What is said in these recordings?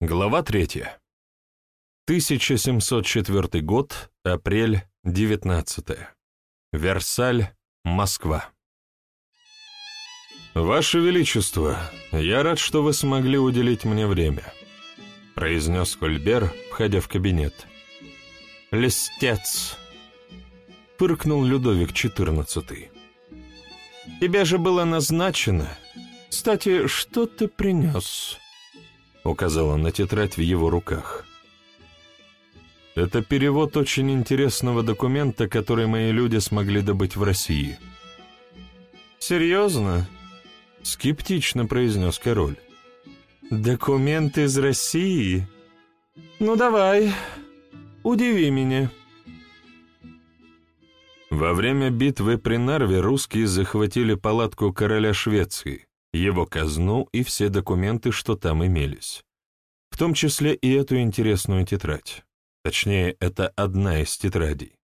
Глава 3. 1704 год, апрель 19. Версаль, Москва. «Ваше Величество, я рад, что вы смогли уделить мне время», — произнес Кольбер, входя в кабинет. «Листец», — пыркнул Людовик XIV. «Тебе же было назначено. Кстати, что ты принес?» Указала на тетрадь в его руках. Это перевод очень интересного документа, который мои люди смогли добыть в России. «Серьезно?» — скептично произнес король. «Документ из России? Ну давай, удиви меня». Во время битвы при Нарве русские захватили палатку короля Швеции, его казну и все документы, что там имелись. В том числе и эту интересную тетрадь. Точнее, это одна из тетрадей.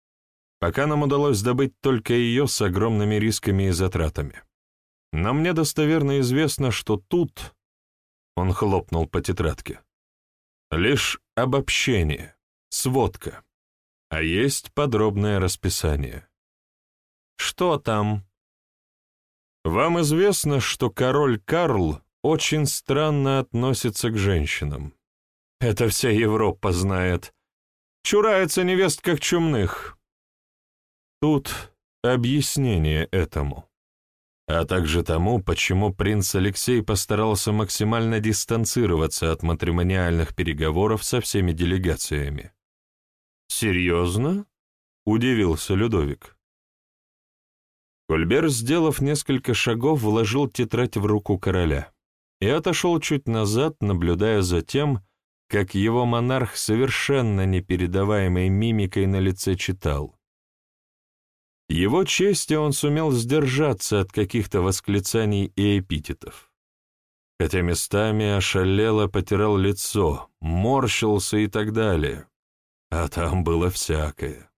Пока нам удалось добыть только ее с огромными рисками и затратами. Но мне достоверно известно, что тут... Он хлопнул по тетрадке. Лишь обобщение, сводка. А есть подробное расписание. Что там? Вам известно, что король Карл очень странно относится к женщинам. Это вся Европа знает. Чурается невест как чумных. Тут объяснение этому. А также тому, почему принц Алексей постарался максимально дистанцироваться от матримониальных переговоров со всеми делегациями. «Серьезно?» — удивился Людовик. Кольбер, сделав несколько шагов, вложил тетрадь в руку короля и отошел чуть назад, наблюдая за тем, как его монарх совершенно непередаваемой мимикой на лице читал. Его чести он сумел сдержаться от каких-то восклицаний и эпитетов. Хотя местами ошалело потирал лицо, морщился и так далее. А там было всякое.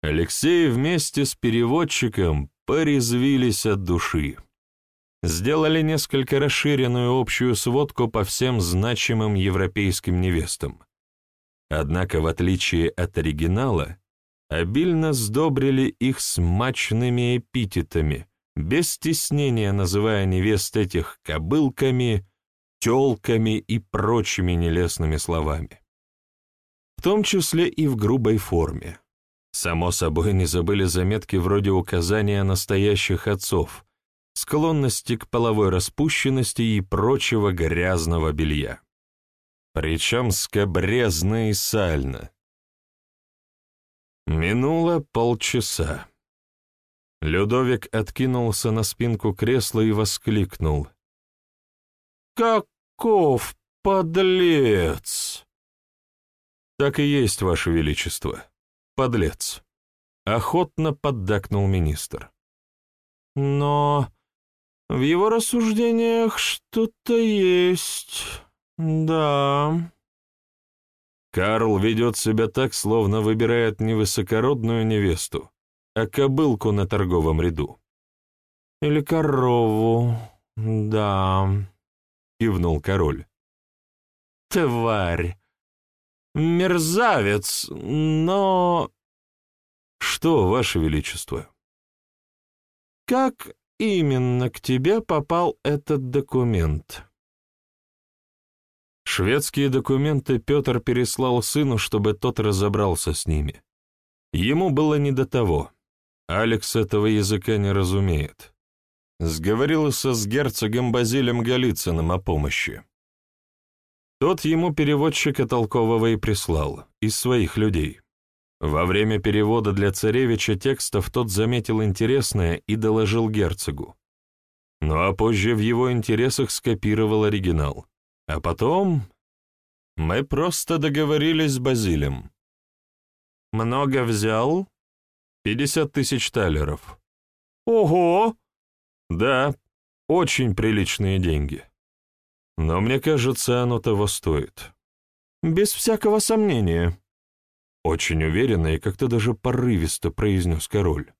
Алексей вместе с переводчиком порезвились от души. Сделали несколько расширенную общую сводку по всем значимым европейским невестам. Однако, в отличие от оригинала, обильно сдобрили их смачными эпитетами, без стеснения называя невест этих кобылками, тёлками и прочими нелестными словами. В том числе и в грубой форме. Само собой, не забыли заметки вроде указания настоящих отцов, склонности к половой распущенности и прочего грязного белья. Причем скобрезно и сально. Минуло полчаса. Людовик откинулся на спинку кресла и воскликнул. «Каков подлец!» «Так и есть, Ваше Величество подлец!» — охотно поддакнул министр. «Но в его рассуждениях что-то есть, да...» Карл ведет себя так, словно выбирает не высокородную невесту, а кобылку на торговом ряду. «Или корову, да...» — кивнул король. «Тварь! Мерзавец, но...» «Что, Ваше Величество?» «Как именно к тебе попал этот документ?» Шведские документы Петр переслал сыну, чтобы тот разобрался с ними. Ему было не до того. Алекс этого языка не разумеет. Сговорился с герцогом Базилем Голицыным о помощи. Тот ему переводчика толкового и прислал, из своих людей. Во время перевода для царевича текстов тот заметил интересное и доложил герцогу. Ну а позже в его интересах скопировал оригинал. А потом мы просто договорились с Базилем. Много взял? Пятьдесят тысяч талеров. Ого! Да, очень приличные деньги. Но мне кажется, оно того стоит. Без всякого сомнения. Очень уверенно и как-то даже порывисто произнес король.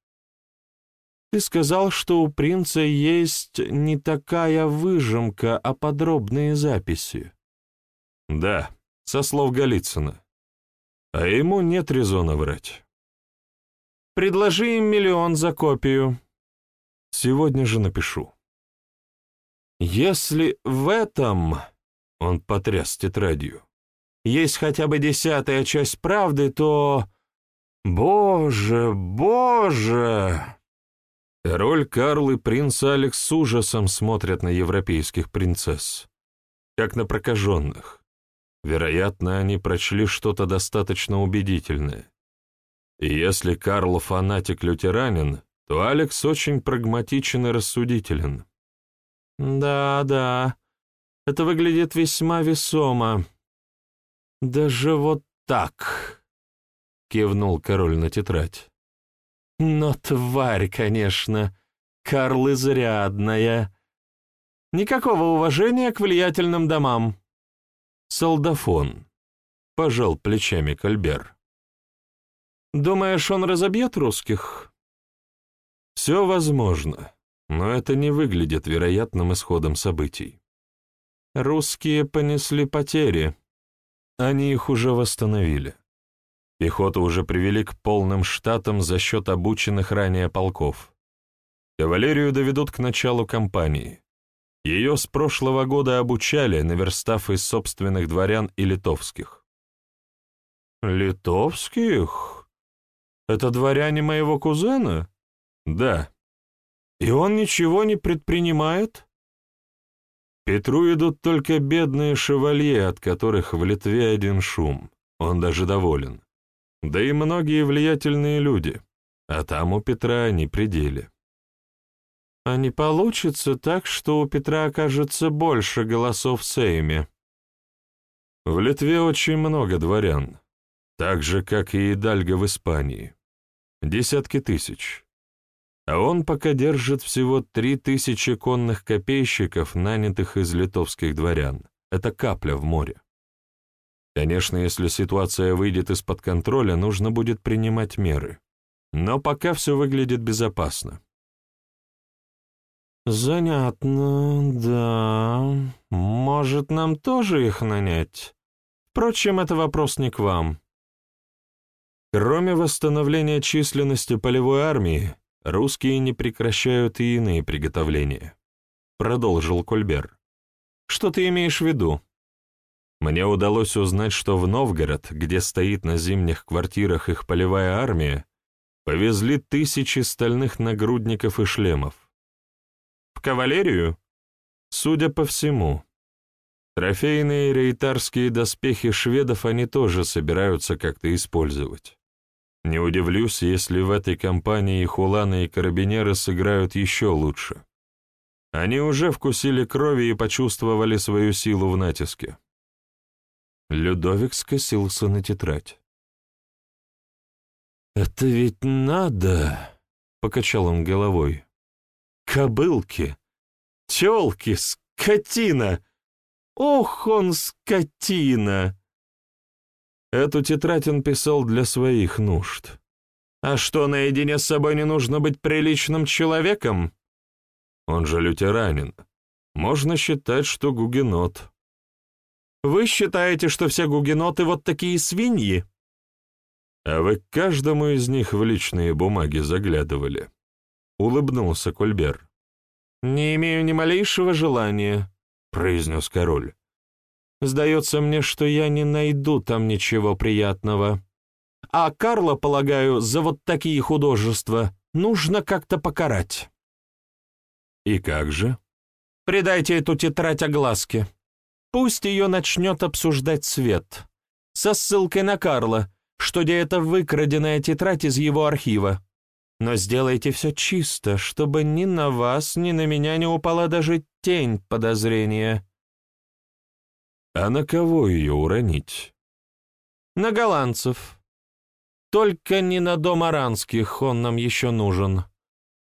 Ты сказал, что у принца есть не такая выжимка, а подробные записи. Да, со слов Голицына. А ему нет резона врать. Предложи им миллион за копию. Сегодня же напишу. Если в этом, он потряс тетрадью, есть хотя бы десятая часть правды, то... Боже, боже! Король Карл и принц Алекс с ужасом смотрят на европейских принцесс, как на прокаженных. Вероятно, они прочли что-то достаточно убедительное. И если Карл фанатик-лютеранин, то Алекс очень прагматичен и рассудителен. «Да, да, это выглядит весьма весомо. Даже вот так», — кивнул король на тетрадь. «Но тварь, конечно, Карл изрядная. Никакого уважения к влиятельным домам». «Солдафон», — пожал плечами Кольбер. «Думаешь, он разобьет русских?» «Все возможно, но это не выглядит вероятным исходом событий. Русские понесли потери. Они их уже восстановили. Пехоту уже привели к полным штатам за счет обученных ранее полков. Кавалерию доведут к началу кампании. Ее с прошлого года обучали, наверстав из собственных дворян и литовских. «Литовских? Это дворяне моего кузена?» «Да». «И он ничего не предпринимает?» Петру идут только бедные шевалье, от которых в Литве один шум. Он даже доволен. Да и многие влиятельные люди. А там у Петра не пределе. А не получится так, что у Петра окажется больше голосов в Сейме? В Литве очень много дворян, так же, как и Идальго в Испании. Десятки тысяч а он пока держит всего три тысячи конных копейщиков, нанятых из литовских дворян. Это капля в море. Конечно, если ситуация выйдет из-под контроля, нужно будет принимать меры. Но пока все выглядит безопасно. «Занятно, да. Может, нам тоже их нанять? Впрочем, это вопрос не к вам». Кроме восстановления численности полевой армии, русские не прекращают и иные приготовления», — продолжил Кольбер. «Что ты имеешь в виду?» Мне удалось узнать, что в Новгород, где стоит на зимних квартирах их полевая армия, повезли тысячи стальных нагрудников и шлемов. В кавалерию? Судя по всему. Трофейные рейтарские доспехи шведов они тоже собираются как-то использовать. Не удивлюсь, если в этой кампании хуланы и карабинеры сыграют еще лучше. Они уже вкусили крови и почувствовали свою силу в натиске. Людовик скосился на тетрадь. «Это ведь надо!» — покачал он головой. «Кобылки! Тёлки! Скотина! Ох, он скотина!» Эту тетрадь он писал для своих нужд. А что, наедине с собой не нужно быть приличным человеком? Он же лютеранин. Можно считать, что гугенот. Вы считаете, что все гугеноты вот такие свиньи? А вы к каждому из них в личные бумаги заглядывали. Улыбнулся Кольбер. «Не имею ни малейшего желания», — произнес король. Сдается мне, что я не найду там ничего приятного. А Карла, полагаю, за вот такие художества нужно как-то покарать. И как же? Придайте эту тетрадь огласке. Пусть ее начнет обсуждать свет. Со ссылкой на Карла, что где это выкраденная тетрадь из его архива. Но сделайте все чисто, чтобы ни на вас, ни на меня не упала даже тень подозрения. А на кого ее уронить? На голландцев. Только не на дом Аранских, он нам еще нужен.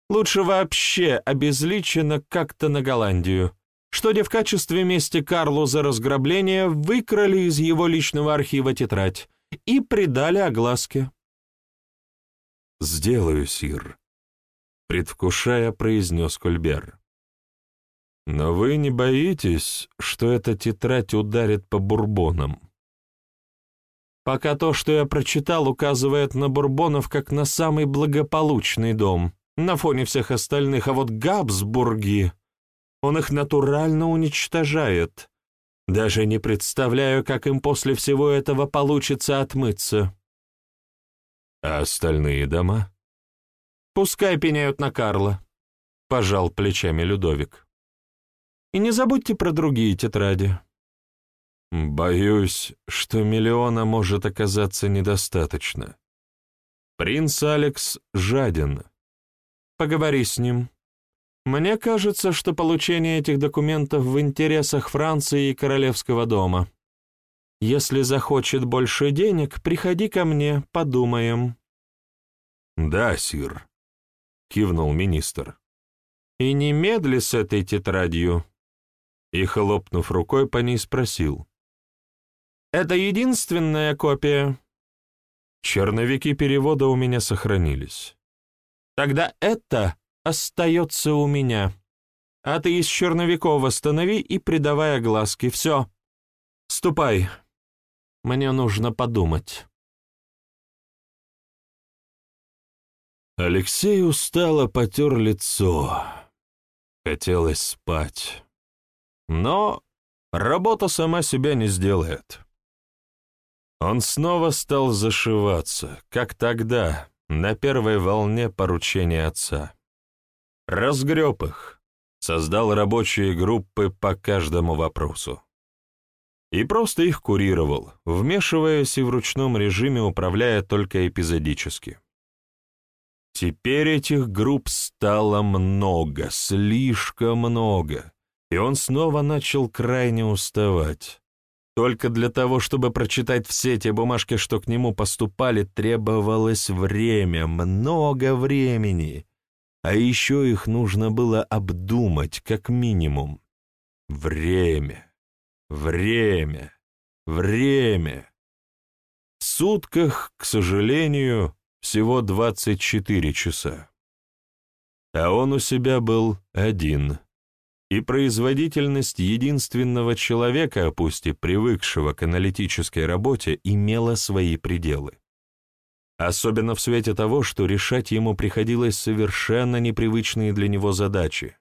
Лучше вообще обезличенно как-то на Голландию, что где в качестве мести Карлу за разграбление выкрали из его личного архива тетрадь и придали огласке. «Сделаю, Сир», — предвкушая, произнес Кольбер. Но вы не боитесь, что эта тетрадь ударит по бурбонам? Пока то, что я прочитал, указывает на бурбонов как на самый благополучный дом, на фоне всех остальных, а вот Габсбурги, он их натурально уничтожает. Даже не представляю, как им после всего этого получится отмыться. А остальные дома? Пускай пеняют на Карла, — пожал плечами Людовик. И не забудьте про другие тетради. Боюсь, что миллиона может оказаться недостаточно. Принц Алекс жаден. Поговори с ним. Мне кажется, что получение этих документов в интересах Франции и Королевского дома. Если захочет больше денег, приходи ко мне, подумаем. Да, сир, кивнул министр. И немедли с этой тетрадью и, хлопнув рукой по ней, спросил. «Это единственная копия?» «Черновики перевода у меня сохранились». «Тогда это остается у меня. А ты из черновиков восстанови и придавай огласки. Все. Ступай. Мне нужно подумать». Алексей устало потер лицо. Хотелось спать. Но работа сама себя не сделает. Он снова стал зашиваться, как тогда, на первой волне поручения отца. Разгреб их, создал рабочие группы по каждому вопросу. И просто их курировал, вмешиваясь и в ручном режиме управляя только эпизодически. Теперь этих групп стало много, слишком много, и он снова начал крайне уставать. Только для того, чтобы прочитать все те бумажки, что к нему поступали, требовалось время, много времени. А еще их нужно было обдумать, как минимум. Время, время, время. В сутках, к сожалению, всего 24 часа. А он у себя был один — и производительность единственного человека, пусть и привыкшего к аналитической работе, имела свои пределы. Особенно в свете того, что решать ему приходилось совершенно непривычные для него задачи.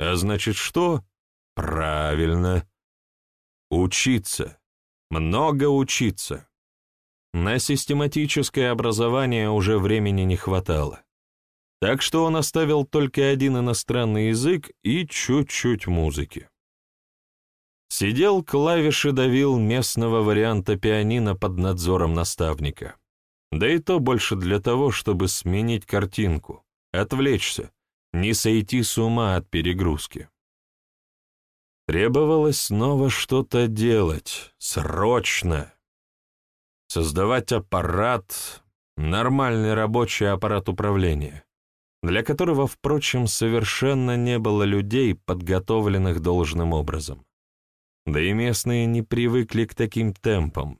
А значит что? Правильно. Учиться. Много учиться. На систематическое образование уже времени не хватало. Так что он оставил только один иностранный язык и чуть-чуть музыки. Сидел клавиши давил местного варианта пианино под надзором наставника. Да и то больше для того, чтобы сменить картинку, отвлечься, не сойти с ума от перегрузки. Требовалось снова что-то делать, срочно. Создавать аппарат, нормальный рабочий аппарат управления для которого, впрочем, совершенно не было людей, подготовленных должным образом. Да и местные не привыкли к таким темпам.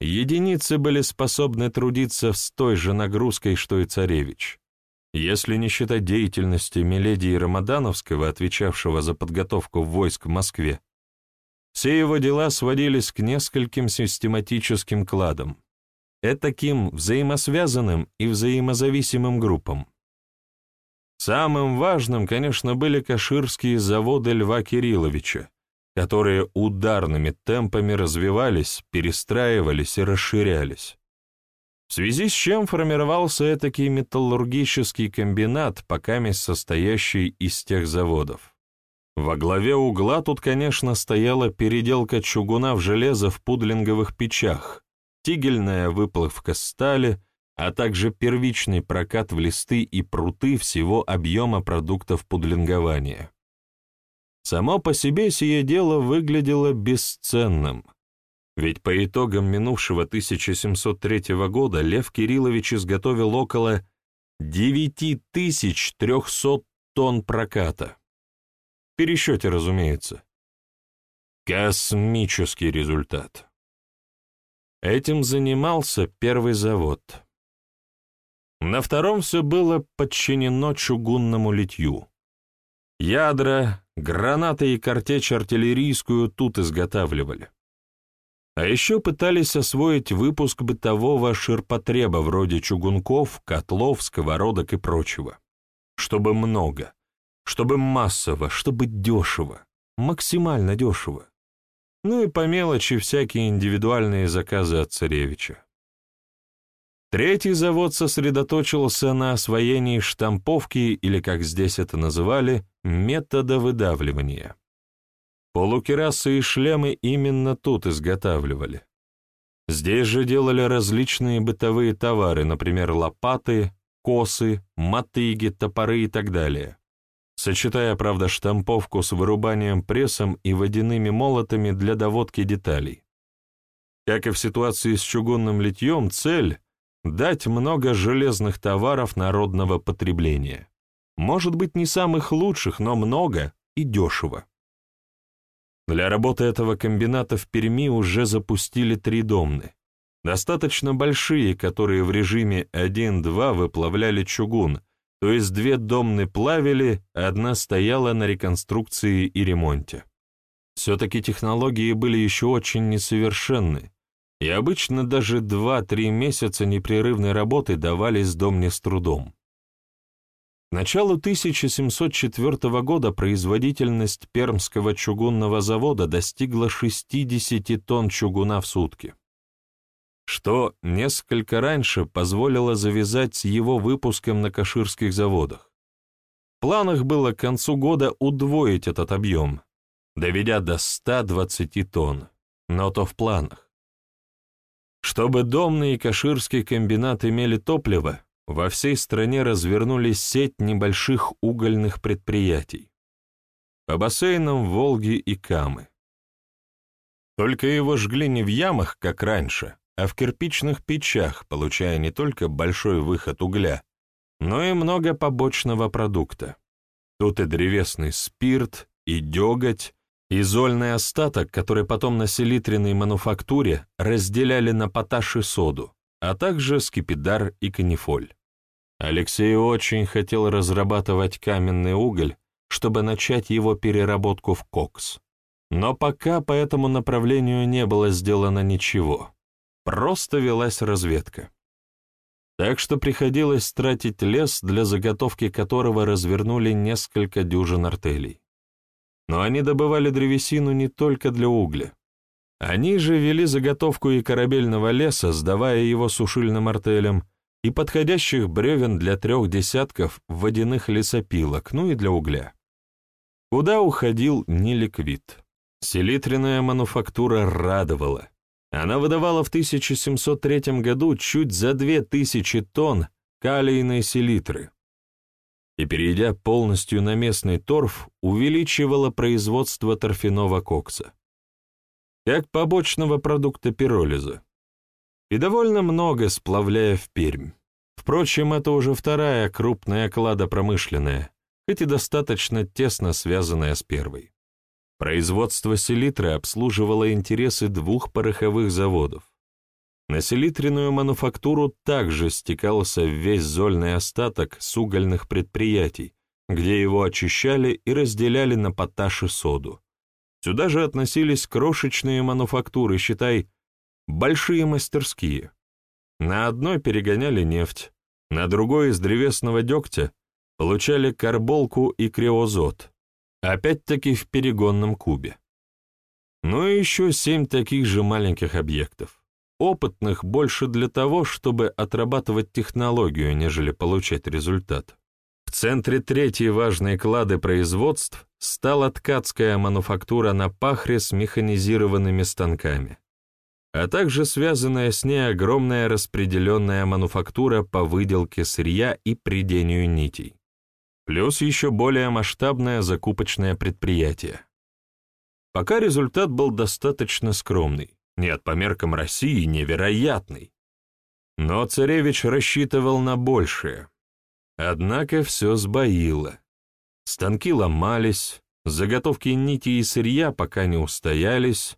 Единицы были способны трудиться с той же нагрузкой, что и царевич. Если не считать деятельности Миледии Рамадановского, отвечавшего за подготовку войск в Москве, все его дела сводились к нескольким систематическим кладам, этаким взаимосвязанным и взаимозависимым группам. Самым важным, конечно, были каширские заводы Льва Кирилловича, которые ударными темпами развивались, перестраивались и расширялись. В связи с чем формировался этакий металлургический комбинат, покаместь состоящий из тех заводов. Во главе угла тут, конечно, стояла переделка чугуна в железо в пудлинговых печах, тигельная выплавка стали — а также первичный прокат в листы и пруты всего объема продуктов пудлингования. Само по себе сие дело выглядело бесценным, ведь по итогам минувшего 1703 года Лев Кириллович изготовил около 9300 тонн проката. В пересчете, разумеется. Космический результат. Этим занимался первый завод. На втором все было подчинено чугунному литью. Ядра, гранаты и картечь артиллерийскую тут изготавливали. А еще пытались освоить выпуск бытового ширпотреба вроде чугунков, котлов, сковородок и прочего. Чтобы много, чтобы массово, чтобы дешево, максимально дешево. Ну и по мелочи всякие индивидуальные заказы от царевича. Третий завод сосредоточился на освоении штамповки, или, как здесь это называли, метода выдавливания. Полукерасы и шлемы именно тут изготавливали. Здесь же делали различные бытовые товары, например, лопаты, косы, мотыги, топоры и так далее, сочетая, правда, штамповку с вырубанием прессом и водяными молотами для доводки деталей. Как и в ситуации с чугунным литьем, цель — дать много железных товаров народного потребления. Может быть, не самых лучших, но много и дешево. Для работы этого комбината в Перми уже запустили три домны. Достаточно большие, которые в режиме 1-2 выплавляли чугун, то есть две домны плавили, одна стояла на реконструкции и ремонте. Все-таки технологии были еще очень несовершенны, и обычно даже 2-3 месяца непрерывной работы давались домне с трудом началу 1704 года производительность Пермского чугунного завода достигла 60 тонн чугуна в сутки, что несколько раньше позволило завязать с его выпуском на каширских заводах. В планах было к концу года удвоить этот объем, доведя до 120 тонн, но то в планах. Чтобы домный и каширский комбинат имели топливо, во всей стране развернулись сеть небольших угольных предприятий. По бассейнам Волги и Камы. Только его жгли не в ямах, как раньше, а в кирпичных печах, получая не только большой выход угля, но и много побочного продукта. Тут и древесный спирт, и деготь, и зольный остаток, который потом на селитренной мануфактуре разделяли на поташ и соду, а также скипидар и канифоль. Алексей очень хотел разрабатывать каменный уголь, чтобы начать его переработку в кокс. Но пока по этому направлению не было сделано ничего. Просто велась разведка. Так что приходилось тратить лес, для заготовки которого развернули несколько дюжин артелей. Но они добывали древесину не только для угля. Они же вели заготовку и корабельного леса, сдавая его сушильным артелям, и подходящих бревен для трех десятков водяных лесопилок, ну и для угля. Куда уходил неликвид? Селитренная мануфактура радовала. Она выдавала в 1703 году чуть за 2000 тонн калийной селитры и, перейдя полностью на местный торф, увеличивала производство торфяного кокса, как побочного продукта пиролиза и довольно много сплавляя в Пермь. Впрочем, это уже вторая крупная клада промышленная, хоть и достаточно тесно связанная с первой. Производство селитры обслуживало интересы двух пороховых заводов. На селитренную мануфактуру также стекался весь зольный остаток с угольных предприятий, где его очищали и разделяли на поташ и соду. Сюда же относились крошечные мануфактуры, считай, большие мастерские. На одной перегоняли нефть, на другой из древесного дегтя получали карболку и криозот, опять-таки в перегонном кубе. Ну и еще семь таких же маленьких объектов, опытных больше для того, чтобы отрабатывать технологию, нежели получать результат. В центре третьей важной клады производств стала ткацкая мануфактура на пахре с механизированными станками а также связанная с ней огромная распределенная мануфактура по выделке сырья и придению нитей. Плюс еще более масштабное закупочное предприятие. Пока результат был достаточно скромный, нет, по меркам России невероятный. Но царевич рассчитывал на большее. Однако все сбоило. Станки ломались, заготовки нити и сырья пока не устоялись,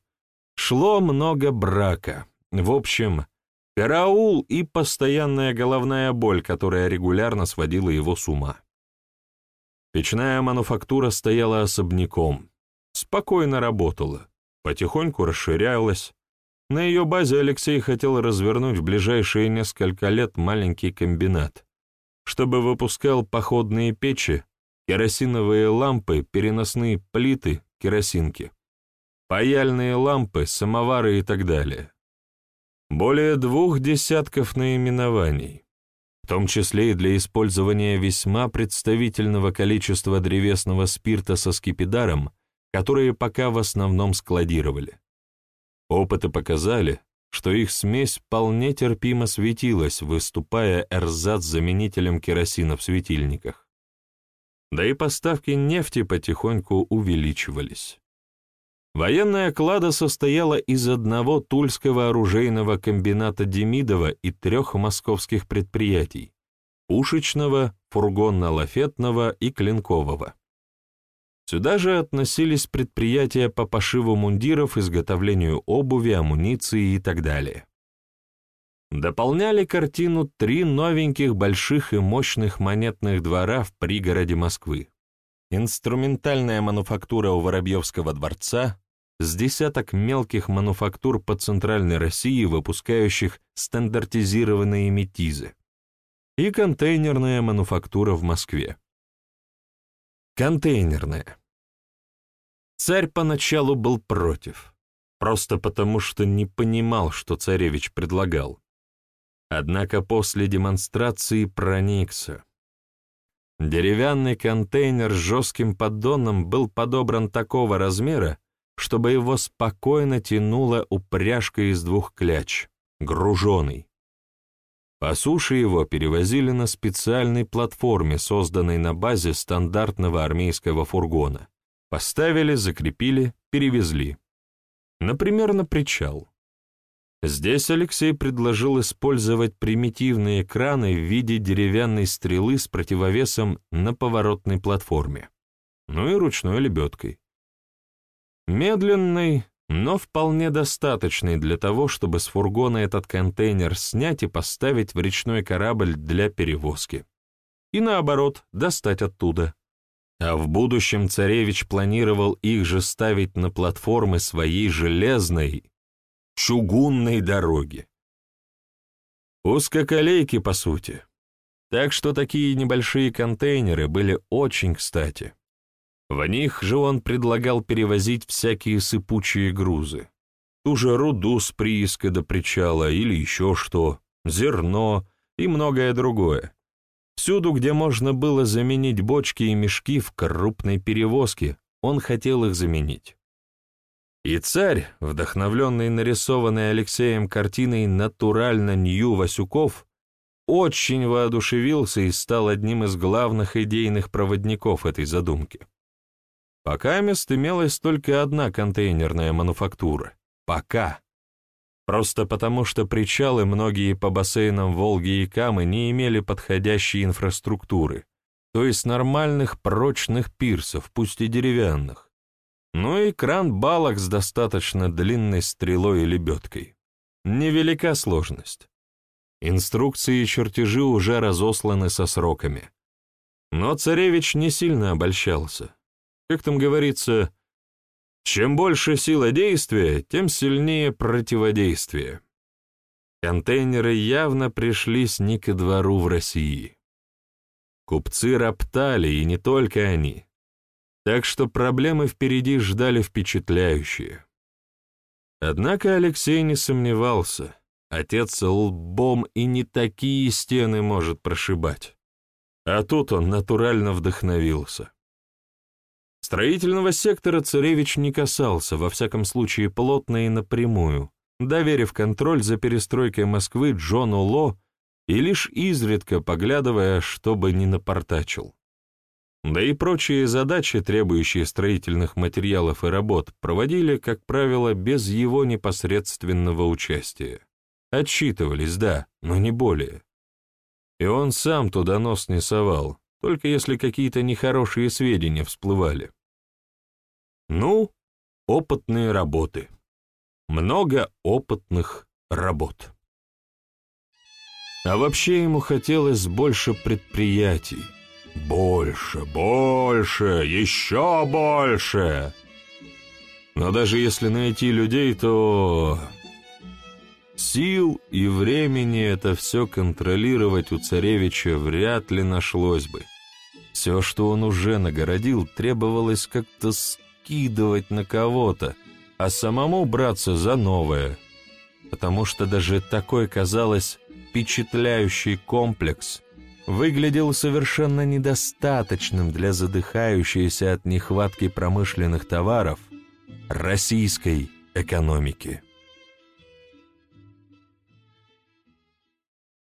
Шло много брака. В общем, караул и постоянная головная боль, которая регулярно сводила его с ума. Печная мануфактура стояла особняком, спокойно работала, потихоньку расширялась. На ее базе Алексей хотел развернуть в ближайшие несколько лет маленький комбинат, чтобы выпускал походные печи, керосиновые лампы, переносные плиты, керосинки, паяльные лампы, самовары и так далее. Более двух десятков наименований, в том числе и для использования весьма представительного количества древесного спирта со скипидаром, которые пока в основном складировали. Опыты показали, что их смесь вполне терпимо светилась, выступая эрзац-заменителем керосина в светильниках. Да и поставки нефти потихоньку увеличивались. Военная клада состояла из одного тульского оружейного комбината Демидова и трех московских предприятий – пушечного, фургонно-лафетного и клинкового. Сюда же относились предприятия по пошиву мундиров, изготовлению обуви, амуниции и так далее. Дополняли картину три новеньких больших и мощных монетных двора в пригороде Москвы. Инструментальная мануфактура у Воробьевского дворца, с десяток мелких мануфактур по Центральной России, выпускающих стандартизированные метизы, и контейнерная мануфактура в Москве. Контейнерная. Царь поначалу был против, просто потому что не понимал, что царевич предлагал. Однако после демонстрации проникся. Деревянный контейнер с жестким поддоном был подобран такого размера, чтобы его спокойно тянула упряжка из двух кляч, груженый. По суше его перевозили на специальной платформе, созданной на базе стандартного армейского фургона. Поставили, закрепили, перевезли. Например, на причал. Здесь Алексей предложил использовать примитивные краны в виде деревянной стрелы с противовесом на поворотной платформе, ну и ручной лебедкой. Медленный, но вполне достаточный для того, чтобы с фургона этот контейнер снять и поставить в речной корабль для перевозки. И наоборот, достать оттуда. А в будущем царевич планировал их же ставить на платформы своей железной, чугунной дороги. Узкоколейки, по сути. Так что такие небольшие контейнеры были очень кстати. В них же он предлагал перевозить всякие сыпучие грузы. Ту же руду с прииска до причала или еще что, зерно и многое другое. Всюду, где можно было заменить бочки и мешки в крупной перевозке, он хотел их заменить. И царь, вдохновленный нарисованной Алексеем картиной «Натурально Нью Васюков», очень воодушевился и стал одним из главных идейных проводников этой задумки. Пока мест имелась только одна контейнерная мануфактура. Пока. Просто потому, что причалы многие по бассейнам Волги и Камы не имели подходящей инфраструктуры, то есть нормальных прочных пирсов, пусть и деревянных. Ну и кран балок с достаточно длинной стрелой и лебедкой. Невелика сложность. Инструкции и чертежи уже разосланы со сроками. Но царевич не сильно обольщался. Как там говорится, чем больше сила действия, тем сильнее противодействие. Контейнеры явно пришлись не ко двору в России. Купцы роптали, и не только они. Так что проблемы впереди ждали впечатляющие. Однако Алексей не сомневался, отец лбом и не такие стены может прошибать. А тут он натурально вдохновился. Строительного сектора царевич не касался, во всяком случае плотно и напрямую, доверив контроль за перестройкой Москвы Джону Ло и лишь изредка поглядывая, чтобы не напортачил. Да и прочие задачи, требующие строительных материалов и работ, проводили, как правило, без его непосредственного участия. Отчитывались, да, но не более. И он сам туда нос не совал, только если какие-то нехорошие сведения всплывали. Ну, опытные работы. Много опытных работ. А вообще ему хотелось больше предприятий, Больше, больше, еще больше. Но даже если найти людей, то... Сил и времени это все контролировать у царевича вряд ли нашлось бы. Все, что он уже нагородил, требовалось как-то скидывать на кого-то, а самому браться за новое. Потому что даже такой, казалось, впечатляющий комплекс выглядел совершенно недостаточным для задыхающейся от нехватки промышленных товаров российской экономики.